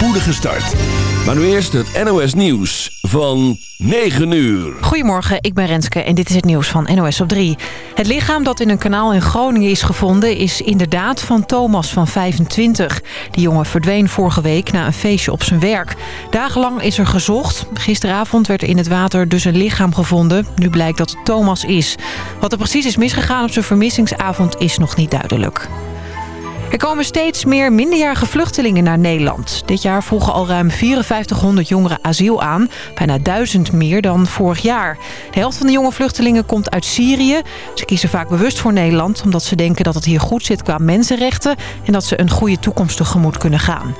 spoedige start. Maar nu eerst het NOS Nieuws van 9 uur. Goedemorgen, ik ben Renske en dit is het nieuws van NOS op 3. Het lichaam dat in een kanaal in Groningen is gevonden... is inderdaad van Thomas van 25. Die jongen verdween vorige week na een feestje op zijn werk. Dagenlang is er gezocht. Gisteravond werd er in het water dus een lichaam gevonden. Nu blijkt dat het Thomas is. Wat er precies is misgegaan op zijn vermissingsavond is nog niet duidelijk. Er komen steeds meer minderjarige vluchtelingen naar Nederland. Dit jaar vroegen al ruim 5400 jongeren asiel aan. Bijna 1000 meer dan vorig jaar. De helft van de jonge vluchtelingen komt uit Syrië. Ze kiezen vaak bewust voor Nederland... omdat ze denken dat het hier goed zit qua mensenrechten... en dat ze een goede toekomst tegemoet kunnen gaan.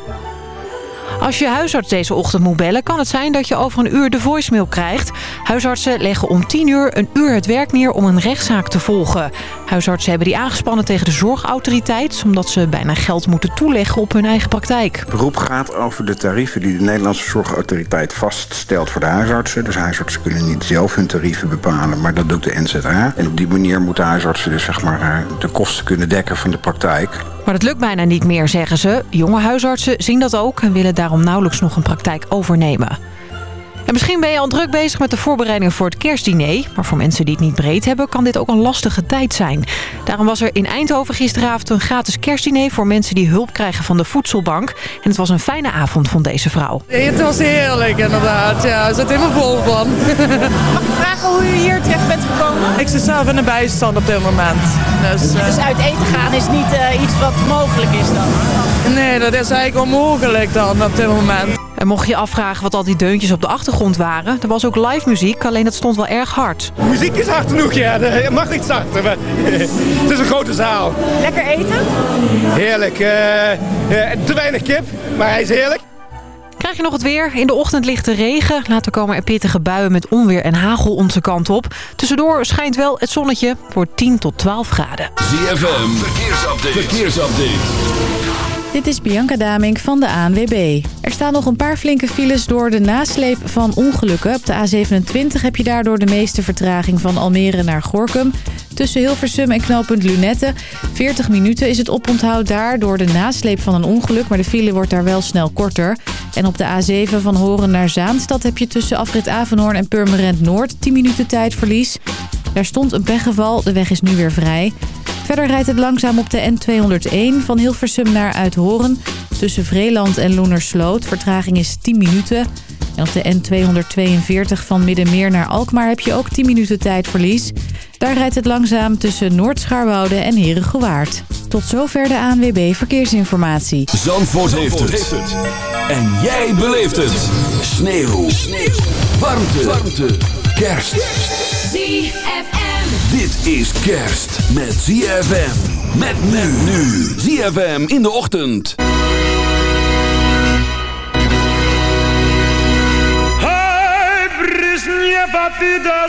Als je huisarts deze ochtend moet bellen... kan het zijn dat je over een uur de voicemail krijgt. Huisartsen leggen om 10 uur een uur het werk neer om een rechtszaak te volgen. Huisartsen hebben die aangespannen tegen de zorgautoriteit... omdat ze bijna geld moeten toeleggen op hun eigen praktijk. Het beroep gaat over de tarieven die de Nederlandse zorgautoriteit vaststelt voor de huisartsen. Dus huisartsen kunnen niet zelf hun tarieven bepalen, maar dat doet de NZA. En op die manier moeten huisartsen dus zeg maar eh, de kosten kunnen dekken van de praktijk. Maar het lukt bijna niet meer, zeggen ze. Jonge huisartsen zien dat ook en willen daarom nauwelijks nog een praktijk overnemen. En misschien ben je al druk bezig met de voorbereidingen voor het kerstdiner. Maar voor mensen die het niet breed hebben, kan dit ook een lastige tijd zijn. Daarom was er in Eindhoven gisteravond een gratis kerstdiner... voor mensen die hulp krijgen van de voedselbank. En het was een fijne avond, vond deze vrouw. Het was heerlijk, inderdaad. Ja, er zit helemaal vol van. Mag ik vragen hoe u hier terecht bent gekomen? Ik zit zelf in de bijstand op dit moment. Dus, uh... dus uit eten gaan is niet uh, iets wat mogelijk is dan? Nee, dat is eigenlijk onmogelijk dan op dit moment. En mocht je afvragen wat al die deuntjes op de achtergrond waren... er was ook live muziek, alleen dat stond wel erg hard. Muziek is hard genoeg, ja. Het mag niet zachter. Maar het is een grote zaal. Lekker eten? Heerlijk. Uh, uh, te weinig kip, maar hij is heerlijk. Krijg je nog het weer? In de ochtend ligt de regen. Later komen er pittige buien met onweer en hagel onze kant op. Tussendoor schijnt wel het zonnetje voor 10 tot 12 graden. ZFM, verkeersupdate. verkeersupdate. Dit is Bianca Damink van de ANWB. Er staan nog een paar flinke files door de nasleep van ongelukken. Op de A27 heb je daardoor de meeste vertraging van Almere naar Gorkum. Tussen Hilversum en knooppunt Lunette. 40 minuten is het oponthoud daar door de nasleep van een ongeluk. Maar de file wordt daar wel snel korter. En op de A7 van Horen naar Zaanstad heb je tussen afrit Avenhoorn en Purmerend Noord 10 minuten tijdverlies. Daar stond een pechgeval, de weg is nu weer vrij. Verder rijdt het langzaam op de N201 van Hilversum naar Uithoren. Tussen Vreeland en Loenersloot. Vertraging is 10 minuten. En op de N242 van Middenmeer naar Alkmaar heb je ook 10 minuten tijdverlies. Daar rijdt het langzaam tussen Noord-Scharwoude en Herengewaard. Tot zover de ANWB Verkeersinformatie. Zandvoort, Zandvoort heeft, het. En jij beleeft het. Sneeuw. Sneeuw. Warmte. Warmte. Kerst. ZFM. Dit is kerst met ZFM. Met men nu. ZFM in de ochtend. Hai, brisnie, patida,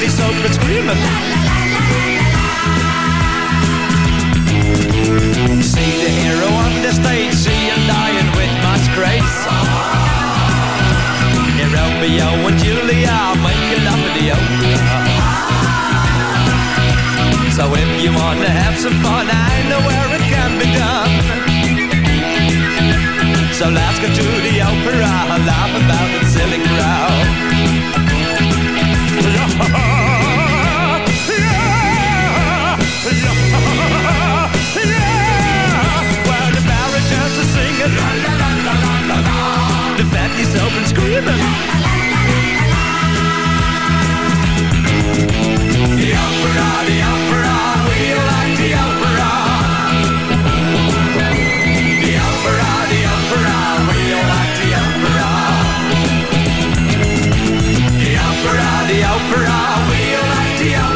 He's open screaming. See the hero on the stage, see him dying with much grace. Here Romeo and Julia making love in the opera. So if you wanna have some fun, I know where it can be done. So let's go to the opera, laugh about the silly crowd. The opera, the opera, we like the opera. For I will like the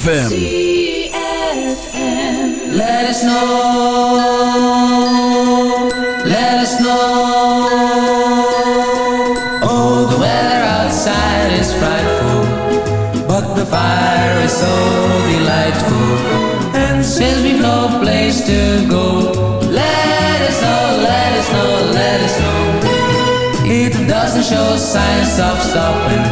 ZFM. Let us know, let us know. Oh, the weather outside is frightful, but the fire is so delightful. And since we've no place to go, let us know, let us know, let us know. It doesn't show signs of stopping.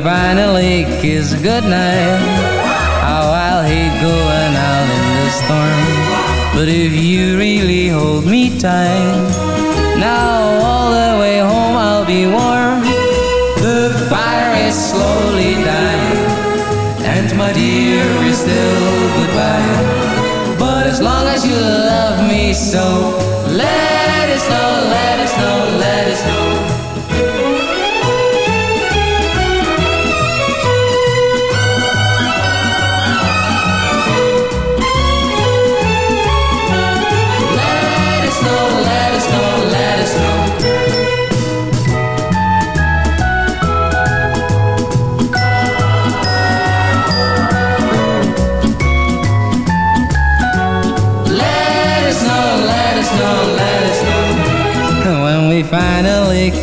Finally kiss goodnight, how I'll hate going out in the storm. But if you really hold me tight, now all the way home I'll be warm. The fire is slowly dying. And my dear, we're still goodbye. But as long as you love me so, let us know, let us know, let us know.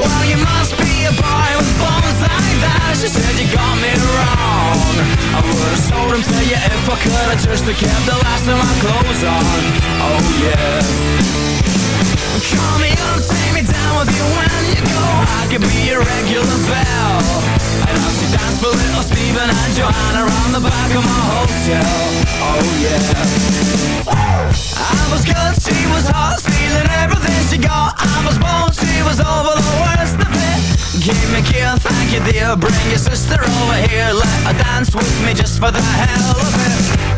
Well, you must be a boy with bones like that. She said you got me wrong. I would've to you if I could. I just kept the last of my clothes on. Oh yeah. Call me up, take me down with you when you go. I could be your regular bell. And I'll see dance for little and Joanna the back of my hotel. Oh yeah. I was good, she was hot, stealing everything she got. I was bold, she was over the worst of it. Give me a kill, thank you dear. Bring your sister over here, let her dance with me just for the hell of it.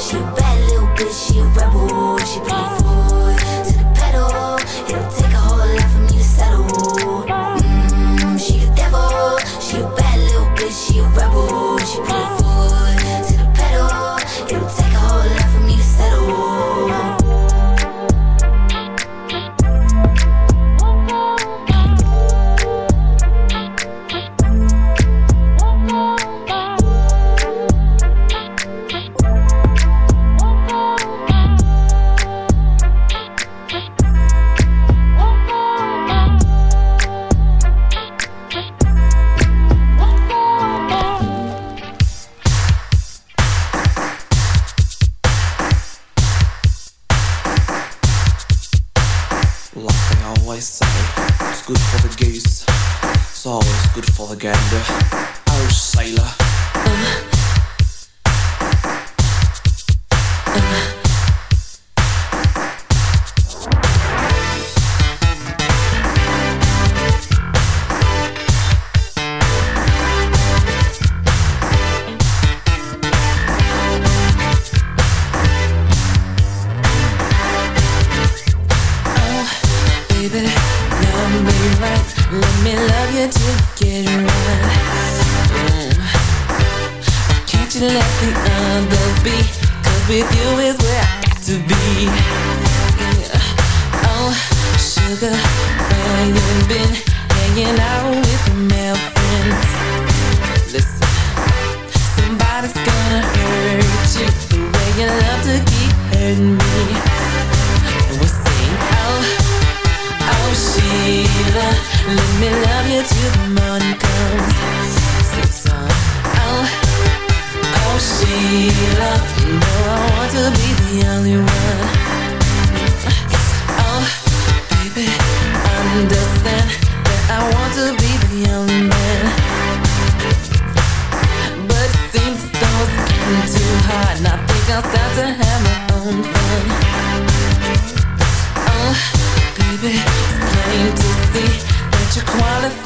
She bad little bitch, she a rebel. She put her to be. Oh, sugar, where you been? Hanging out with your male friends. Listen, somebody's gonna hurt you the way you love to keep hurting me. We'll sing, oh. Oh Sheila, let me love you till the morning comes. I want to be the only one? Oh, baby, understand That I want to be the only man. But getting too hard And I think I start to have my own fun. Oh, baby, see That you qualify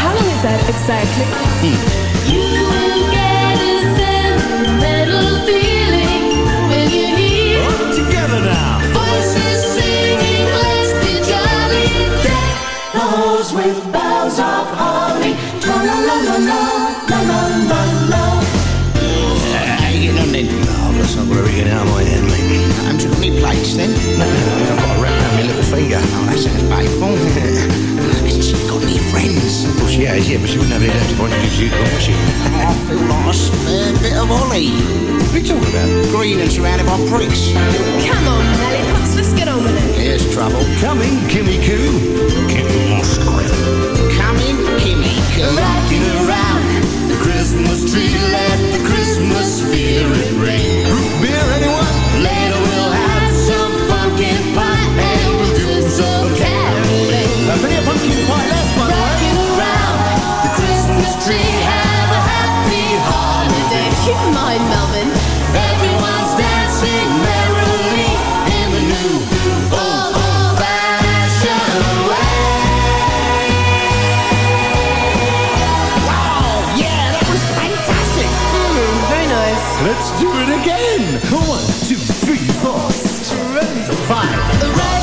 How long is that exactly? Hmm. You will get a sentimental feeling when you hear Together now. voices singing "Let's be jolly." Deck balls with boughs of holly. La la la la la la la la la. How you getting on then? Oh, that's not very good out of my head, mate. I'm too many plates then. No, I've got a wrap around my little finger. Oh, that sounds painful. Has she got friends? Well, she has, yeah, but she wouldn't have any left if I introduced you to her, would she? I feel like a spare bit of Ollie. What are you talking about? Green and surrounded by pricks. Come on, Lollipops, let's get on with it. Here's trouble. Coming, Kimmy Coo. Kimmy Musgrave. Coming, Kimmy, come Rocking around the Christmas tree, let the Christmas spirit ring. Root beer, anyone? Later we'll have some pumpkin pie and we'll do some caroling. Now, plenty of pumpkin pie Christmas tree, have a happy holiday. Keep in mind, Melvin. Everyone's dancing merrily in the new old old-fashioned way. Wow, yeah, that was fantastic. Mm, very nice. Let's do it again. One, two, three, four, five. Rocking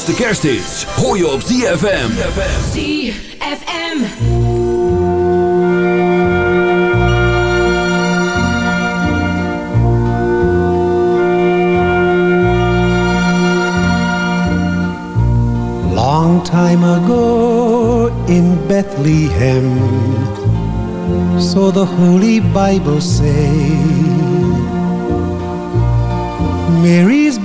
allergrootste kersthits hoor je op ZFM. ZFM. Long time ago in Bethlehem, so the Holy Bible say, Mary's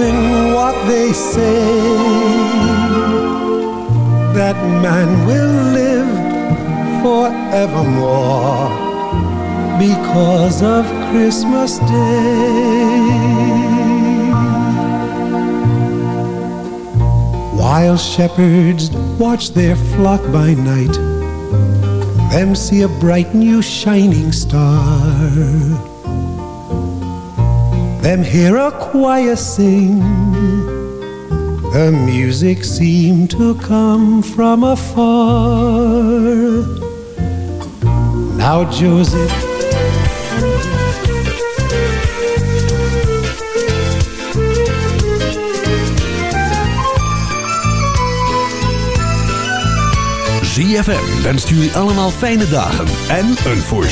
Listen what they say. That man will live forevermore because of Christmas Day. While shepherds watch their flock by night, them see a bright new shining star. Them hear a choir sing, the music seemed to come from afar. Now Joseph ZFM wenst jullie allemaal fijne dagen en een voorzitter.